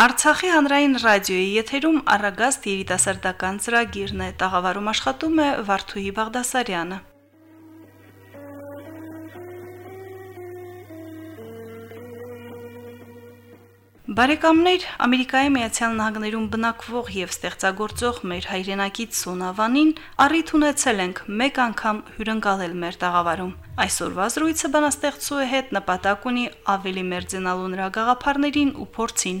Արցախի հանրային ռադիոյի եթերում առագաստ երիտասարդական ծրագիրն է։ Տաղավարում աշխատում է Վարդուհի Բաղդասարյանը։ Բարեկամներ, Ամերիկայի Միացյալ Նահանգներում բնակվող եւ ստեղծագործող մեր հայրենակից Սոնավանին առիթ ունեցել ենք մեկ անգամ հյուրընկալել մեր տաղավարում։ Այսօրվա զրույցը բանաստեղծուի հետ նպատակ ունի ավելի մերձենալու նրա գաղափարներին ու փորձին,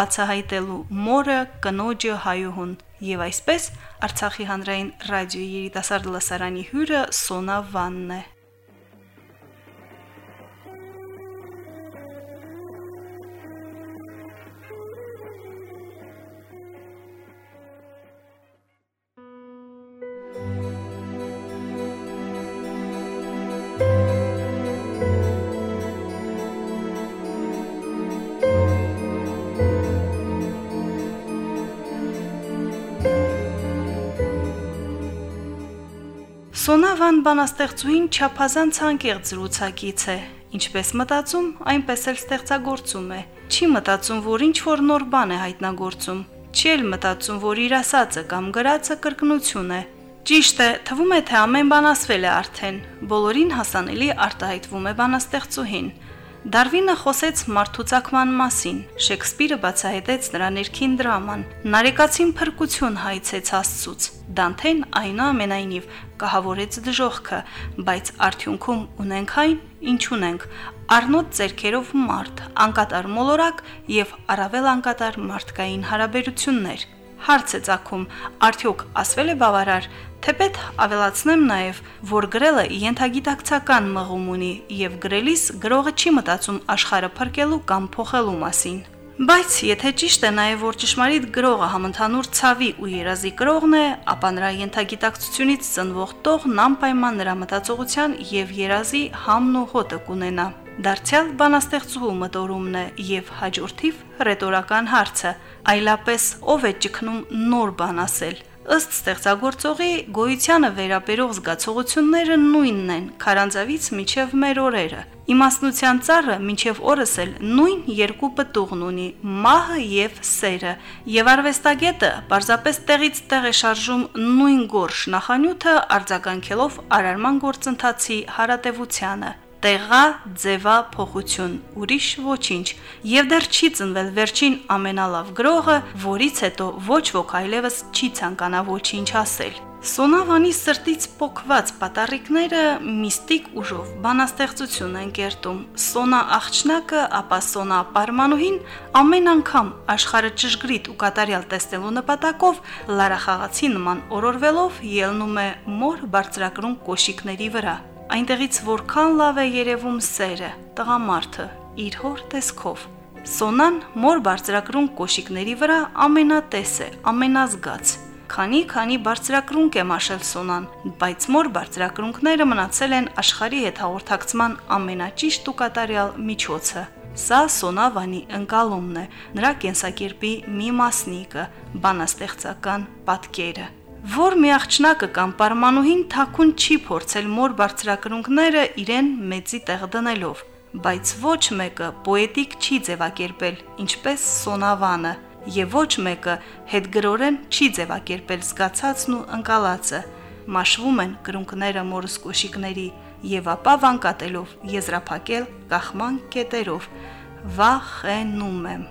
բացահայտելու մորը, կնոջը, հայուհուն։ Եվ այսպես Արցախի հանրային ռադիոյի երիտասարդ լսարանի հյուրը Սոնավանն է։ Սոնավան բանաստեղծուին չափազանց անկեղծ զրուցակից է։ Ինչպես մտածում, այնպես էլ ստեղծագործում է։ Չի մտածում, որ ինչ որ նոր բան է հայտնագործում։ Չի էլ մտածում, որ իր ասածը կամ գրածը կրկնություն է։ Ճիշտ է, թվում է, թե ամեն բան ասվել է արդեն։ Բոլորին հասանելի արտահայտվում է բանաստեղծուհին։ Դարվինը խոսեց մարդուցակման մասին, Շեքսպիրը բացահայտեց նրա ներքին դրաման, Նարեկացին փրկություն հայցեց Աստծուց, Դանթեն այնուամենայնիվ կահավորեց դժողքը, բայց արդյունքում ունենք այն, ինչ ունենք, Արնոտ ձերքերով մարդ, անկատար մոլորակ եւ առավել անկատար մարդկային հարաբերություններ։ Հարց է ցակում, արդյոք ասվել է բավարար, Թեպետ ավելացնեմ նաև, որ գրելը յենթագիտակցական մղում ունի եւ գրելիս գրողը չի մտածում աշխարհը փրկելու կամ փոխելու մասին։ Բայց եթե ճիշտ է նաև որ ճշմարիտ գրողը համընդհանուր ցավի ու երազի գրողն է, ապա նրա յենթագիտակցությունից ծնվող տողն անպայման նրա մտածողության եւ երազի համն ու հոտը կունենա։ Դարձյալ բանաստեղծու մտորումն է եւ հաջորդիվ ռետորական հարցը, այլապես ով է ճկնում նոր բան ասել ըստ ստեղծագործողի գոյությանը վերաբերող զգացողությունները նույնն են քարանձավից միջև մեր օրերը իմաստնության ծառը միջև օրս էլ նույն երկու պտուղն ունի մահը եւ սերը եւ արվեստագետը պարզապես տեղից տեղ է շարժում նույն գորշ նախանյութը արձագանքելով արարման գործընթացի հարատևությանը տեղա ձևա փոխություն, ուրիշ ոչինչ։ Եվ դեռ չի ծնվել վերջին ամենալավ գրողը, որից հետո ոչ ոք այլևս չի ցանկանա ոչինչ ասել։ Սոնավանի սրտից փոկված պատարիկները միստիկ ուժով բանաստեղծություն են կերտում։ Սոնա աղջնակը, ապա Սոնա պարմանուհին ամեն անգամ աշխարհը ճշգրիտ ու կատարյալ տեսնելու նպատակով լարախաղացի նման օրորվելով ելնում է մոր բարձրակրուն կոշիկների վրա այնտեղից որքան լավ է երևում սերը, տղամարդը, իր հոր տեսքով։ Սոնան մոր բարձրակրուն կոշիկների վրա ամենատես է, ամենազգաց։ Քանի-քանի բարձրակրունկ է մաշել Սոնան, բայց մոր բարձրակրունկները մնացել են աշխարհի հետ հաղորդակցման ամենաճիշտ ու կատարյալ միջոցը։ Սա Սոնավանի ընկալումն է, նրա կենսակերպի մի մասնիկը, բանաստեղծական պատկերը որ մի աղջնակը կամ պարմանուհին թակուն չի փորձել մոր բարձրակրունկները իրեն մեծի տեղ դնելով, բայց ոչ մեկը պոետիկ չի ձևակերպել, ինչպես Սոնավանը, եւ ոչ մեկը հետգրորեն չի ձևակերպել զգացածն ու ընկալածը։ Մաշվում են կրունկները մորս կոշիկների եւ ապա վանկատելով եզրափակել կախման կետերով։ Վախենում եմ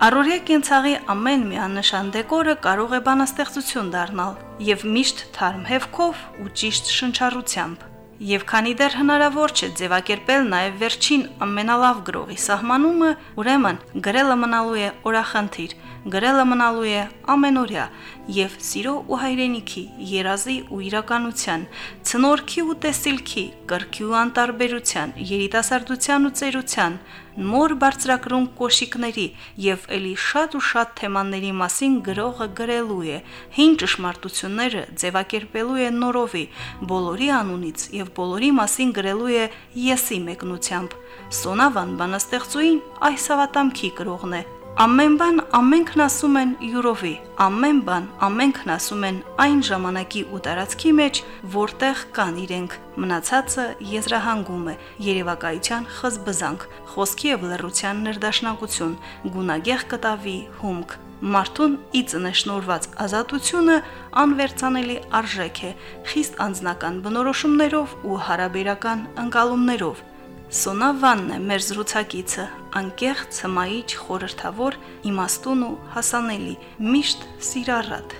Առօրյա կենցաղի ամեն մի աննշան դեկորը կարող է բանաստեղծություն դառնալ եւ միշտ թարմ հևքով ու ճիշտ շնչառությամբ։ Եվ քանի դեռ հնարավոր չէ ձևակերպել նաև վերջին ամենալավ գրողի սահմանումը, ուրեմն գրելը մնալու է օրախնդիր, գրելը մնալու է ամենօրյա եւ սիրո ու հայրենիքի, երազի ու իրականության, ցնորքի ու տեսիլքի, կրքի ու անտարբերության, երիտասարդության ու ծերության, նոր բարձրակրուն կոշիկների եւ ելի շատ ու շատ թեմաների մասին գրողը գրելու է։ Հին ճշմարտությունները ձևակերպելու է նորովի, բոլորի անունից եւ բոլորի մասին գրելու է եսի մեկնությամբ։ Սոնավան բանաստեղծուին այս հավատամքի գրողն է Ամեն բան ամենքն ասում են յուրովի, ամեն բան ամենքն ասում են այն ժամանակի ու տարածքի մեջ, որտեղ կան իրենք։ Մնացածը եզրահանգում է, երևակայության խզբզանք, խոսքի եւ լռության ներդաշնակություն, գունագեղ կտավի հումք։ Մարդուն ի ծնե շնորված ազատությունը անվերցանելի արժեք է, խիստ անձնական բնորոշումներով ու հարաբերական ընկալումներով Սոնա Վանն է մեր զրուցակիցը, անկեղծ, հմայիչ, խորհրդավոր, իմաստուն ու հասանելի, միշտ սիրառատ։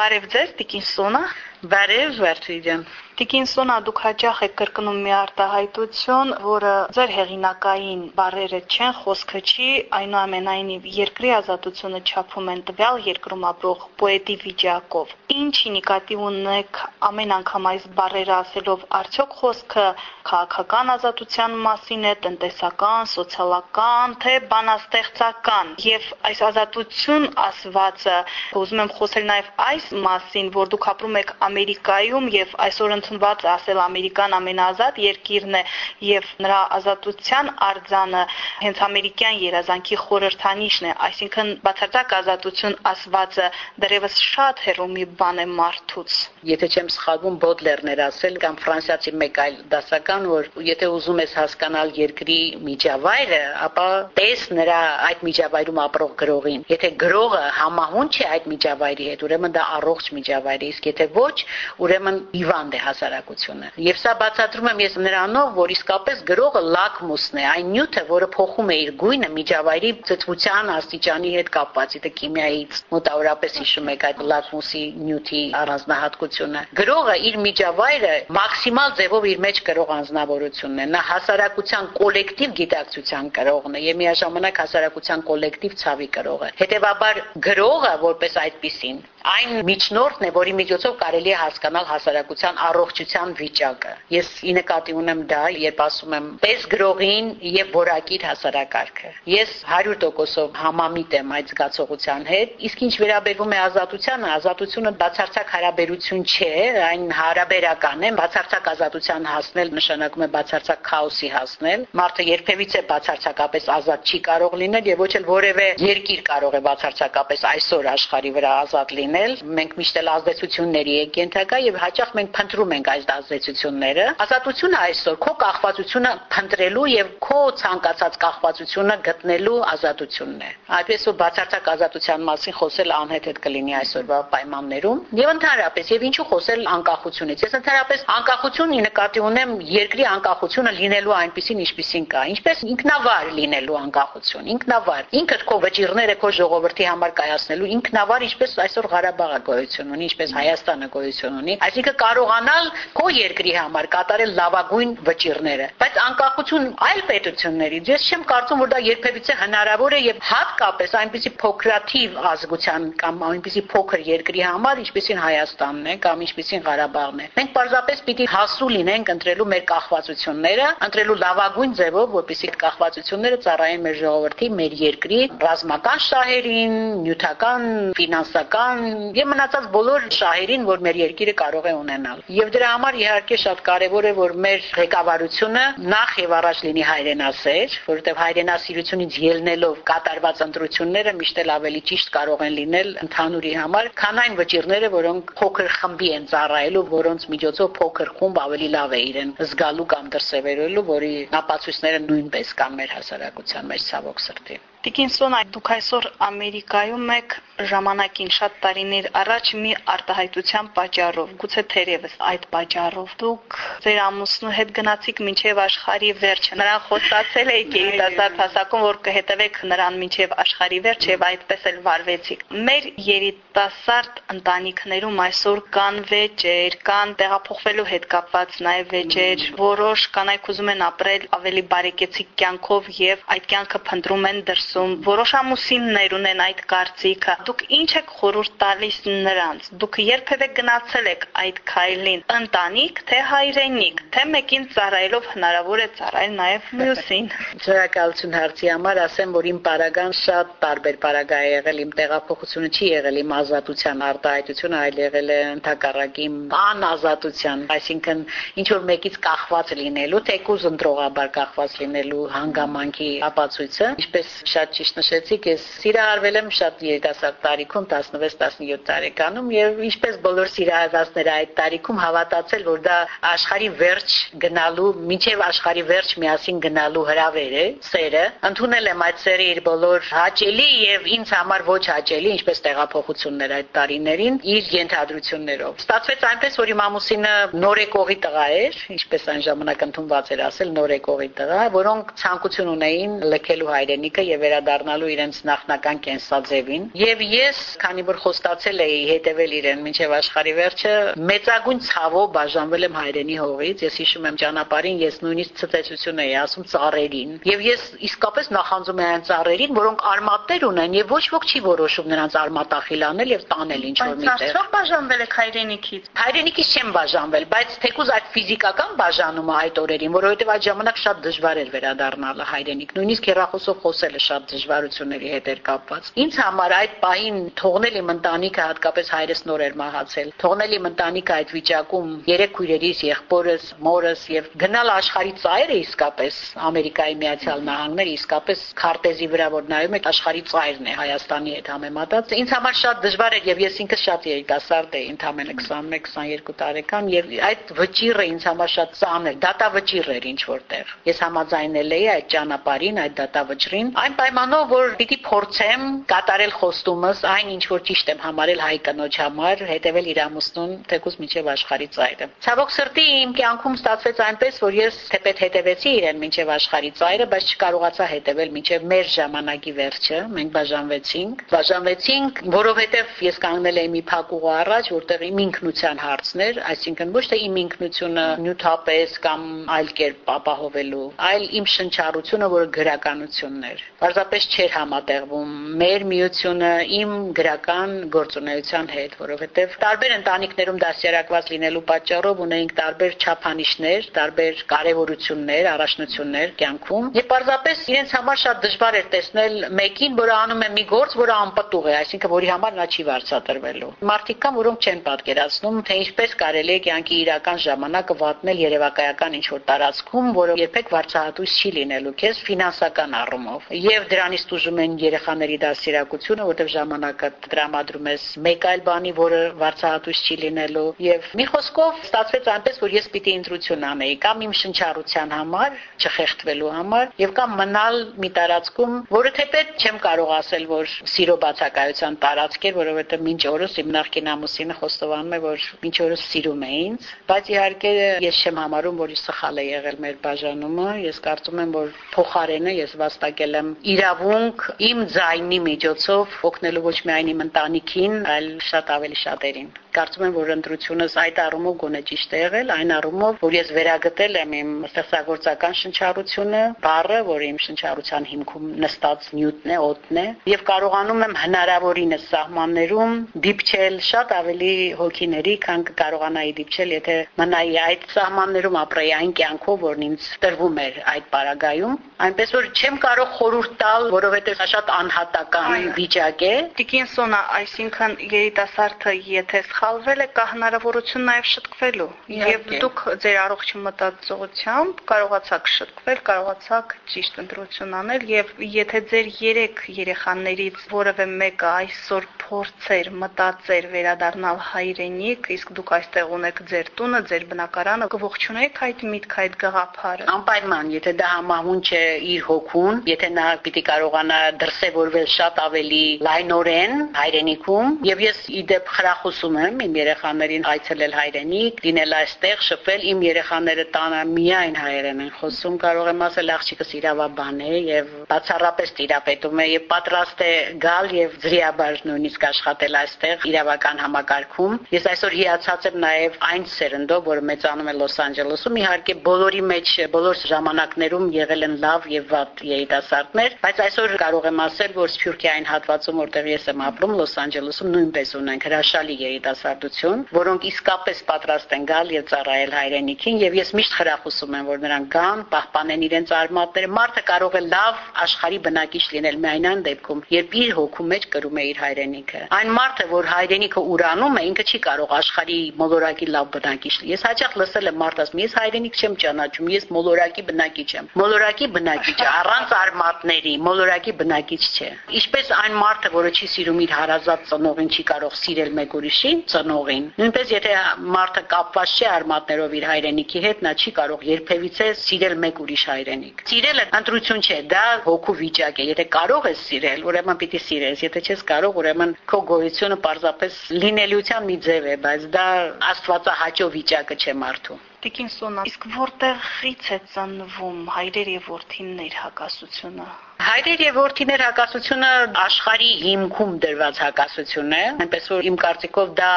Բարև ձեզ, Տիկին Սոնա։ Բարև, Վարդուի ջան։ Տիկին Սոնա, դուք հաճախ եք կրկնում մի արտահայտություն, որը ձեր հեղինակային բարերը չեն, խոսքը չի, այնուամենայնիվ երկրի ազատությունը չափում են տվյալ երկրում ապրող պոետի վիճակով։ Ինչի նկատի ունեք ամեն անգամ այս բարերը ասելով, արդյոք խոսքը քաղաքական ազատության մասին է, տնտեսական, սոցիալական, թե բանաստեղծական։ Եվ այս ազատություն ասվածը, ուզում եմ խոսել նաև այս մասին, որ դուք ապրում եք Ամերիկայում եւ այսօր ընդունված ասել ամերիկան ամենազատ երկիրն է եւ նրա ազատության արձանը հենց ամերիկյան երազանքի խորհրդանիշն է, այսինքն բացարձակ ազատություն ասվածը դեռևս շատ հերո մի բան է մարդուց։ Եթե չեմ սխալվում, Բոդլերն էր ասել կամ ֆրանսիացի մեկ այլ դասական, որ եթե ուզում ես հասկանալ երկրի միջավայրը, ապա տես նրա այդ միջավայրում ապրող գրողին։ Եթե գրողը համահուն չէ այդ միջավայրի հետ, ուրեմն դա առողջ միջավայր է, իսկ եթե ոչ, ուրեմն հիվանդ է հասարակությունը։ Եվ սա բացատրում եմ ես նրանով, որ իսկապես գրողը լակմուսն է, այն նյութը, որը փոխում է իր գույնը միջավայրի ծծվության աստիճանի հետ կապված։ Իտե քիմիայից մոտավորապես հիշում եք այդ լակմուսի նյութի առանձնահատկությունը։ Գրողը իր միջավայրը մաքսիմալ ձևով իր մեջ կրող անznավորությունն է։ Նա հասարակության կոլեկտիվ գիտակցության կրողն է եւ միաժամանակ հասարակության կոլեկտիվ ցավի կրողը։ Հետևաբար գրողը որպես այդպիսին այն միջնորդն է, որի միջոցով կարելի է հասկանալ հասարակության առողջության վիճակը։ Ես ի նկատի ունեմ դա, երբ ասում եմ պես գրողին եւ որակիր հասարակարգը։ Ես 100%-ով համամիտ եմ այդ զգացողության հետ, իսկ ինչ վերաբերվում է ազատությանը, ազատությունը բացարձակ հարաբերություն չէ, այն հարաբերական է, բացարձակ ազատության հասնել նշանակում է բացարձակ քաոսի հասնել։ Մարդը երբևիցե բացարձակապես ազատ չի կարող լինել եւ ոչ էլ որևէ երկիր կարող է բացարձակապես այսօր աշխարհի վրա ազատ լինել մենք միշտ էլ ազդեցությունների ենք ենթակա եւ հաճախ մենք փնտրում ենք այս ազդեցությունները։ Ազատությունը այսօր քո կախվածությունը փնտրելու եւ քո ցանկացած կախվածությունը գտնելու ազատությունն է։ Այդպես որ բացարձակ ազատության մասին խոսել անհետ կլինի այսօրվա պայմաններում եւ ընդհանրապես եւ ինչու խոսել անկախությունից։ Ես ընդհանրապես անկախությունի նկատի ունեմ երկրի անկախությունը լինելու այնպեսին ինչպեսին կա։ Ինչպես ինքնավար լինելու անկախություն, ինքնավար։ Ինքդ քո վճիրները քո ժողովրդի համար կայացնելու ինքնավար ինչպես այսօր Ղարաբաղը գոյություն ունի, ինչպես Հայաստանը գոյություն ունի, այսինքն կարողանալ քո երկրի համար կատարել լավագույն վճիրները։ Բայց անկախություն այլ պետություններից ես չեմ կարծում, որ դա երբևիցե հնարավոր է եւ հատկապես այնպիսի փոքրաթիվ ազգության կամ այնպիսի փոքր երկրի համար, ինչպեսին Հայաստանն է կամ ինչպեսին Ղարաբաղն է։ Մենք պարզապես պիտի հասու լինենք ընտրելու մեր կախվածությունները, ընտրելու լավագույն ձևով, որպեսզի կախվածությունները ծառայեն մեր ժողովրդի, մեր երկրի ռազմական շահերին, նյութական, ֆինանսական եւ մնացած բոլոր շահերին, որ մեր երկիրը կարող է ունենալ։ Եվ դրա համար իհարկե շատ կարեւոր է, որ մեր ղեկավարությունը նախ եւ առաջ լինի հայրենասեր, որովհետեւ հայրենասիրությունից ելնելով կատարված ընտրությունները միշտ էլ ավելի ճիշտ կարող են լինել ընդհանուրի համար, քան այն վճիրները, որոնք փոքր խմբի են ծառայելու, որոնց միջոցով փոքր խումբ ավելի լավ է իրեն զգալու կամ դրսևորելու, որի ապացույցները նույնպես կան մեր հասարակության մեջ ցավոք սրտի։ Տիկինսոն, դուք այսօր Ամերիկայում եք ժամանակին շատ տարիներ առաջ մի արտահայտության պատճառով, գուցե թերևս այդ պատճառով դուք ձեր ամուսնու հետ գնացիք մինչև աշխարհի վերջը։ Նրան խոսացել եք երիտասարդ հասակում, որ կհետևեք նրան մինչև աշխարհի վերջը եւ այդպես էլ վարվեցիք։ Մեր երիտասարդ ընտանիքներում այսօր կան վեճեր, կան տեղափոխվելու հետ կապված նաեւ վեճեր, որոշ կանայք ուզում են ապրել ավելի բարեկեցիկ կյանքով եւ այդ կյանքը փնտրում են դրս ասում, որոշ ամուսիններ ունեն այդ կարծիքը։ Դուք ինչ եք խորհուրդ տալիս նրանց։ Դուք երբևէ գնացել եք այդ քայլին, ընտանիք, թե հայրենիք, թե մեկին ծառայելով հնարավոր է ծառայել նաև մյուսին։ Ցորակալություն հարցի համար ասեմ, որ իմ պարագան շատ տարբեր պարագա է եղել, իմ տեղափոխությունը չի եղել իմ ազատության արտահայտությունը, այլ եղել է ընդհակառակի անազատության, այսինքն ինչ որ մեկից կախված լինելու, թեկուզ ընտրողաբար կախված լինելու հանգամանքի ապացույցը, ինչպես շատ ճիշտ նշեցիք, ես սիրահարվել եմ շատ երիտասարդ տարիքում 16-17 տարեկանում եւ ինչպես բոլոր սիրահարվածները այդ տարիքում հավատացել, որ դա աշխարի վերջ գնալու, մինչև աշխարի վերջ միասին գնալու հրավեր է, սերը, ընդունել եմ այդ սերը իր բոլոր հաճելի եւ ինձ համար ոչ հաճելի, ինչպես տեղափոխություններ այդ տարիներին, իր ենթադրություններով։ Ստացվեց այնպես, որ իմ ամուսինը նորեկողի տղա էր, ինչպես այն ժամանակ ընդունված էր ասել, նորեկողի տղա, որոնք ցանկություն ունեին լքելու հայրենիքը եւ վերադառնալու իրենց նախնական կենսաձևին։ Եվ ես, քանի որ խոստացել էի հետևել իրեն մինչև աշխարհի վերջը, մեծագույն ցավով բաժանվել եմ հայրենի հողից։ Ես հիշում եմ ճանապարհին, ես նույնիսկ ցտեսություն էի ասում ծառերին։ Եվ ես իսկապես նախանձում եմ այն ծառերին, որոնք արմատներ ունեն եւ ոչ ոք չի որոշում նրանց արմատախիլ անել եւ տանել ինչ որ միտեղ։ Բայց բաժանվել եք հայրենիքից։ Հայրենիքից չեմ բաժանվել, բայց թեկուզ այդ ֆիզիկական բաժանումը այդ օրերին, որովհետեւ այդ ժամանակ շատ դժվար էր վերադառնալը հայրենիք։ Նույնիսկ հեռախոսով խոսելը շատ դժվարությունների հետ էր կապված։ Ինձ համար այդ պահին թողնել իմ ընտանիքը, հատկապես հայրս նոր էր մահացել, թողնել իմ ընտանիքը այդ վիճակում երեք քույրերիս, եղբորս, մորս եւ գնալ աշխարհի ծայրը իսկապես Ամերիկայի Միացյալ Նահանգներ իսկապես քարտեզի վրա որ նայում եք աշխարհի ծայրն է Հայաստանի հետ համեմատած։ Ինձ համար շատ դժվար էր եւ ես ինքս շատ երիտասարդ էի, ընդամենը 21-22 տարեկան եւ այդ վճիռը ինձ համար շատ ծանր, դատավճիռ էր ինչ որտեղ։ Ես համաձայնել էի այդ ճանապարհին, այդ դատավճռին, այն պայմանով, որ պիտի փորձեմ կատարել խոստումս, այն ինչ որ ճիշտ եմ համարել հայ կնոջ համար, հետեւել իր ամուսնուն թեկուզ միջև աշխարհի ծայրը։ Ցավոք սրտի իմ կյանքում ստացվեց այնպես, որ ես թեպետ հետևեցի իրեն միջև աշխարհի ծայրը, բայց չկարողացա հետևել միջև մեր ժամանակի վերջը, մենք բաժանվեցինք։ Բաժանվեցինք, որովհետև ես կանգնել էի մի փակուղու առաջ, որտեղ իմ ինքնության հարցներ, այսինքն ոչ թե իմ ինքնությունը նյութապես կամ այլ կերպ ապահովելու, այլ իմ շնչառությունը, որը գրականությունն էր։ Պարզապես չէր համատեղվում մեր միությունը իմ գրական գործունեության հետ, որովհետև տարբեր ընտանիքներում դասյարակված լինելու պատճառով ունեինք տարբեր չափանիշներ, տարբեր կարևորություններ, առաջնություններ կյանքում։ Եվ պարզապես իրենց համար շատ դժվար էր տեսնել մեկին, որը անում է մի գործ, որը անպտուղ է, այսինքն որի համար նա չի վարձատրվելու։ Մարդիկ կան, որոնք չեն պատկերացնում, թե ինչպես կարելի է կյանքի իրական ժամանակը վատնել երևակայական ինչ-որ տարածքում, որը երբեք վարձահատույց չի լինելու քեզ ֆինանսական առումով։ Եվ դրանից տուժում են երեխաների դասիրակությունը, որտեղ ժամանակը տրամադրում ես մեկ այլ բանի, որը վարձահատույց չի լինելու։ Եվ մի խոսքով ստացվեց այնպես, որ ես պիտի ընտրություն անեի կամ իմ շնչառության համար, չխեղդվելու համար, եւ կամ մնալ մի տարածքում, որը թեպետ չեմ կարող ասել, որ սիրո բացակայության տարածք էր, որովհետև մինչ օրս իմ նախկին ամուսինը խոստովանում է, որ մինչ օրս սիրում է ինձ, բայց իհարկե ես չեմ համարում, որ սխալ է եղել մեր բաժանումը, ես կարծում եմ, որ փոխարենը ես վաստակել եմ իրավունք իմ ձայնի միջոցով օգնելու ոչ միայն իմ ընտանիքին, այլ շատ ավելի շատերին կարծում եմ, որ ընտրությունս այդ առումով գոնե ճիշտ է եղել, այն առումով, որ ես վերագտել եմ իմ ստեղծագործական շնչառությունը, բառը, որ իմ շնչառության հիմքում նստած նյութն է, օդն է, եւ կարողանում եմ հնարավորինս սահմաններում դիպչել շատ ավելի հոգիների, քան կարողանայի դիպչել, եթե մնայի այդ սահմաններում ապրեի այն կյանքով, որն ինձ տրվում էր այդ պարագայում, այնպես որ չեմ կարող խորհուրդ տալ, որովհետեւ շատ անհատական վիճակ է։ Տիկին Սոնա, այսինքն երիտասարդը եթե սխալվել է, կա հնարավորություն նաև շտկվելու։ Եվ դուք ձեր առողջ մտածողությամբ կարողացաք շտկվել, կարողացաք ճիշտ ընտրություն անել եւ եթե ձեր 3 երեխաներից որևէ մեկը այսօր փորձեր, մտածեր վերադառնալ հայրենիք, իսկ դուք այստեղ ունեք ձեր տունը, ձեր բնակարանը, կողջունեք այդ միտքը, այդ գաղափարը։ Անպայման, եթե դա համահունչ է իր հոգուն, եթե նա պիտի կարողանա դրսևորվել շատ ավելի լայնորեն հայրենիքում, եւ ես իդեպ խրախուսում եմ եմ իմ երեխաներին այցելել հայրենիք, լինել այստեղ, շփվել իմ երեխաները տանը միայն հայերեն են խոսում, կարող եմ ասել աղջիկս իրավաբան է եւ բացառապես տիրապետում է եւ պատրաստ է գալ եւ ձրիաբար նույնիսկ աշխատել այստեղ իրավական համակարգում։ Ես այսօր հիացած եմ նաեւ այն սերնդով, որը մեծանում է Լոս Անջելեսում, իհարկե բոլորի մեջ բոլոր ժամանակներում եղել են լավ եւ վատ երիտասարդներ, բայց այսօր կարող եմ ասել, որ Սփյուռքիային հատվածում, որտեղ ես եմ ապրում, Լոս Անջելեսում նույնպես ունենք հրաշալի երիտասարդություն, որոնք իսկապես պատրաստ են գալ եւ ծառայել հայրենիքին եւ ես միշտ խրախուսում եմ, որ նրանք գան, պահպանեն իրենց արմատները։ Մարդը կարող է լավ աշխարհի բնակիչ լինել միայն այն դեպքում, երբ իր հոգու մեջ կրում է իր հայրենիքը։ Այն մարդը, որ հայրենիքը ուրանում է, ինքը չի կարող աշխարհի մոլորակի լավ բնակիչ լինել։ Ես հաճախ լսել եմ մարդ ասում, ես հայրենիք չեմ ճանաչում, ես մոլորակի բնակիչ եմ։ Մոլորակի բնակիչ է, առանց արմատների, մոլորակի բնակիչ չէ։ Ինչպես այն մարդը, որը չի սիրում իր հարազատ ծնողին, չի կարող սիրել մեկ ուրիշին ծնողին։ Նույնպես եթե մարդը կապված չէ արմատներով իր հայրենիքի հետ, նա չի կարող երբևիցե սիրել մեկ ուրիշ հայրենիք։ Սիրելը ընտրություն չէ, դա հոգու վիճակ է։ Եթե կարող ես սիրել, ուրեմն պիտի սիրես, եթե չես կարող, ուրեմն քո գոյությունը պարզապես լինելիության մի ձև է, բայց դա աստվածահաճո վիճակը չէ մարդու։ Տիկին Սոնա, իսկ որտեղից է ծնվում հայրեր եւ որդիններ հակասությունը։ Հայրեր եւ որդիներ հակասությունը աշխարհի հիմքում դրված հակասություն է, այնպես որ իմ կարծիքով դա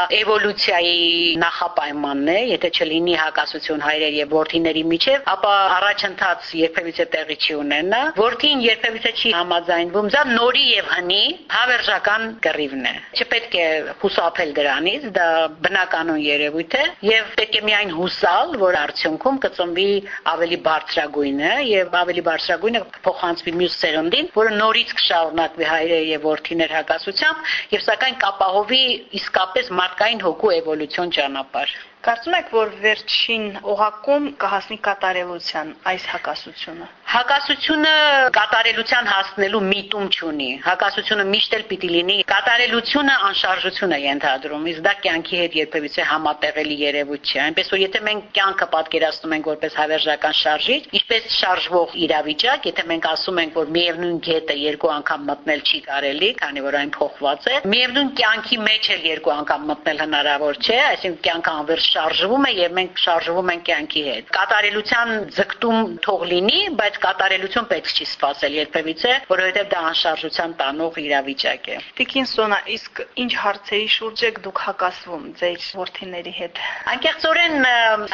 էվոլյուցիայի նախապայմանն է, եթե չլինի հակասություն հայրեր եւ որդիների միջև, ապա առաջընթաց երբևիցե տեղի չի ունենա։ Որդին երբևիցե չի համաձայնվում, դա նորի եւ հնի հավերժական կռիվն է։ Չպետք է հուսափել դրանից, դա բնականon երևույթ է եւ պետք է միայն հուսալ, որ արդյունքում կծնվի ավելի բարձրագույնը եւ ավելի բարձրագույնը փոխանցվի մյուս սերնդին, որը նորից կշարունակվի հայրեր եւ որդիներ հակասությամբ եւ սակայն կապահովի իսկապես մարդկային հոգու էվոլյուցիոն ճանապարհ։ Կարծում եք, որ վերջին օղակում կհասնի կատարելության այս հակասությունը։ Հակասությունը կատարելության հասնելու միտում չունի։ Հակասությունը միշտ էլ պիտի լինի։ Կատարելությունը անշարժություն է ենթադրում, իսկ դա կյանքի հետ երբևիցե համատեղելի երևույթ չէ։ Այնպես որ եթե մենք կյանքը պատկերացնում ենք որպես հավերժական շարժիչ, ինչպես շարժվող իրավիճակ, եթե մենք ասում ենք, որ միևնույն գետը երկու անգամ մտնել չի կարելի, քանի որ այն փոխված է, միևնույն կյանքի մեջ էլ երկու անգամ մտնել հնարավոր չէ, այսինքն կյանքը անverջ շարժվում է եւ մենք շարժվում ենք կյանքի հետ։ Կատարելության ձգտում թող լինի, բայց կատարելություն պետք չի սпасել երբևիցե, որովհետեւ դա անշարժության տանող իրավիճակ է։ Տիկինսոնա, իսկ ինչ հարցերի շուրջ եք դուք հակասվում ձեր ворթիների հետ։ Անկեղծորեն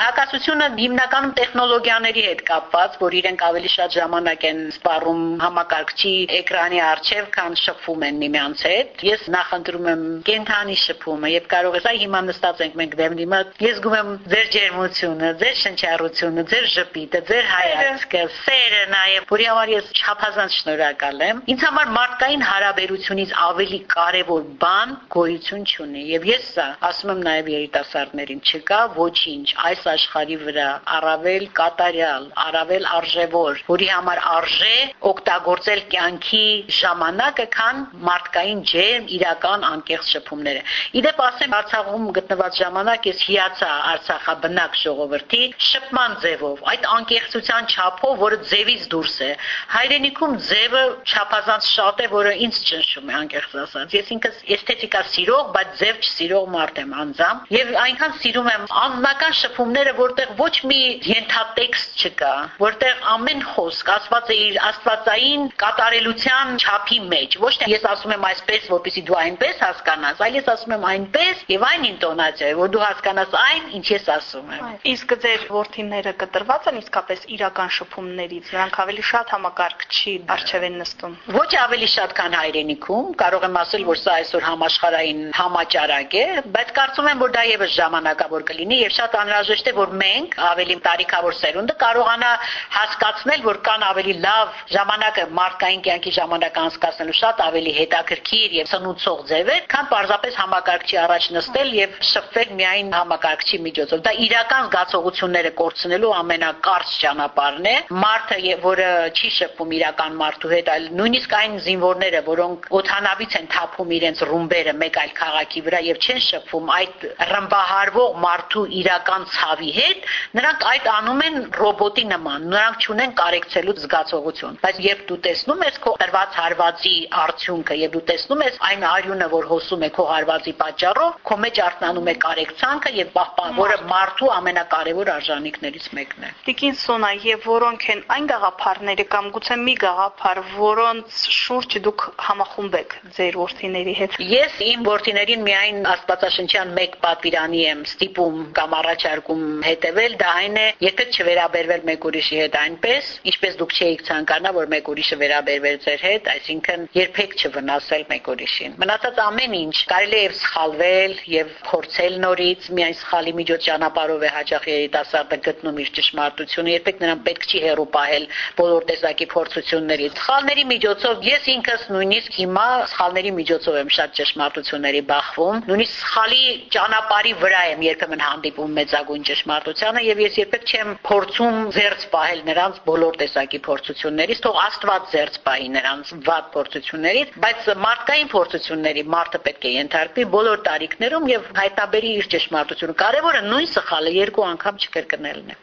հակասությունը հիմնականում տեխնոլոգիաների հետ կապված, որ իրենք ավելի շատ ժամանակ են սպառում համակարգչի էկրանի առջև, քան շփվում են միմյանց հետ։ Ես նախընտրում եմ կենթանի շփումը, եւ կարող է սա հիմա նստած ենք մենք դեմնիմը ես զգում եմ ձեր ջերմությունը, ձեր շնչառությունը, ձեր ժպիտը, ձեր հայացքը, սերը նաև, որի համար ես չափազանց շնորհակալ եմ։ Ինձ համար մարդկային հարաբերությունից ավելի կարևոր բան գոյություն չունի։ Եվ ես սա ասում եմ նաև երիտասարդներին, չկա ոչինչ այս աշխարհի վրա առավել կատարյալ, առավել արժևոր, որի համար արժե օգտագործել կյանքի ժամանակը, քան մարդկային ջերմ, իրական անկեղծ շփումները։ Իդեպ ասեմ Արցախում գտնված ժամանակ ես հիացա ստացա Արցախաբնակ ժողովրդի շփման ձևով, այդ անկեղծության չափով, որը ձևից դուրս է։ Հայրենիքում ձևը չափազանց շատ է, որը ինձ ճնշում է անկեղծ ասած։ Ես ինքս էսթետիկա սիրող, բայց ձև չսիրող մարդ եմ անձամբ, եւ այնքան սիրում եմ անձնական շփումները, որտեղ ոչ մի ենթատեքստ չկա, որտեղ ամեն խոսք ասված է իր աստվածային կատարելության չափի մեջ։ Ոչ թե ես ասում եմ այսպես, որպեսզի դու այնպես հասկանաս, այլ ես ասում եմ այնպես եւ այն ինտոնացիա, որ դու հասկանաս այն, ինչ ես ասում եմ։ Իսկ ձեր ворթիները կտրված են իսկապես իրական շփումներից, նրանք ավելի շատ համակարգչի արժև են նստում։ Ոչ ավելի շատ քան հայրենիքում, կարող եմ ասել, որ սա այսօր համաշխարային համաճարակ է, բայց կարծում եմ, որ դա եւս ժամանակավոր կլինի եւ շատ անհրաժեշտ է, որ մենք ավելի տարիքավոր սերունդը կարողանա հասկացնել, որ կան ավելի լավ ժամանակը մարդկային կյանքի ժամանակ անցկացնելու շատ ավելի հետաքրքիր եւ սնուցող ձևեր, քան պարզապես համակարգչի առաջ նստել եւ շփվել միայն համակարգ համակարգչի միջոցով։ Դա իրական զգացողությունները կորցնելու ամենակարճ ճանապարհն է։ Մարդը որը չի շփվում իրական մարդու հետ, այլ նույնիսկ այն զինվորները, որոնք օթանավից են թափում իրենց ռումբերը մեկ այլ քաղաքի վրա եւ չեն շփվում այդ ռմբահարվող մարդու իրական ցավի հետ, նրանք այդ անում են ռոբոտի նման։ Նրանք չունեն կարեկցելու զգացողություն։ Բայց երբ դու տեսնում ես քո տրված հարվածի արդյունքը եւ դու տեսնում ես այն արյունը, որ հոսում է քո հարվածի պատճառով, քո մեջ արտնանում է կարեկցանքը եւ պահպան, որը մարդու ամենակարևոր արժանինքներից մեկն է։ Դիկինսոնա, եւ որոնք են այն գաղափարները կամ գուցե մի գաղափար, որոնց շուրջ դուք համախումբեք ձեր ворթիների հետ։ Ես իմ ворթիներին միայն աստվածաշնչյան մեկ պատվիրանի եմ ստիպում կամ առաջարկում հետևել, դա այն է, եթե չվերաբերվել մեկ ուրիշի հետ այնպես, ինչպես դուք չեք ցանկանա, որ մեկ ուրիշը վերաբերվեր ձեր հետ, այսինքն երբեք չվնասել մեկ ուրիշին։ Մնացած ամեն ինչ կարելի է սխալվել եւ փորձել նորից, միայն սխալի միջոց ճանապարհով է հաջող երիտասարդը գտնում իր ճշմարտությունը, երբեք նրան պետք չի հերո պահել բոլոր տեսակի փորձություններից։ Սխալների միջոցով ես ինքս նույնիսկ հիմա սխալների միջոցով եմ շատ ճշմարտությունների բախվում, նույնիսկ սխալի ճանապարհի վրա եմ երբեմն հանդիպում մեծագույն ճշմարտությանը եւ ես երբեք չեմ փորձում զերծ պահել նրանց բոլոր տեսակի փորձություններից, թող Աստված զերծ պահի նրանց վատ փորձություններից, բայց մարդկային փորձությունների մարդը պետք է ենթարկվի բոլոր տարիքներում եւ հայտնաբերի իր ճշմարտությունը։ Կարևորը նույն սխալը երկու անգամ չկրկնելն է։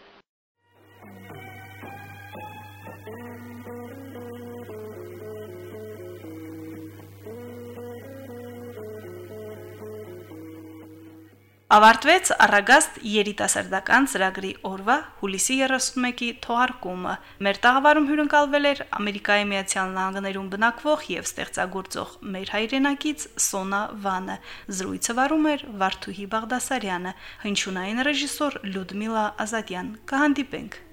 Ավարտվեց Արագաստ երիտասարդական ծրագրի օրվա հուլիսի 31-ի թողարկումը։ Մեր տաղավարում հյուրընկալվել էր Ամերիկայի Միացյալ Նահանգներում բնակվող եւ ստեղծագործող մեր հայրենակից Սոնա Վանը։ Զրույցը վարում էր Վարդուհի Բաղդասարյանը, հնչյունային ռեժիսոր Լյուդմիլա Ազատյան։ Կհանդիպենք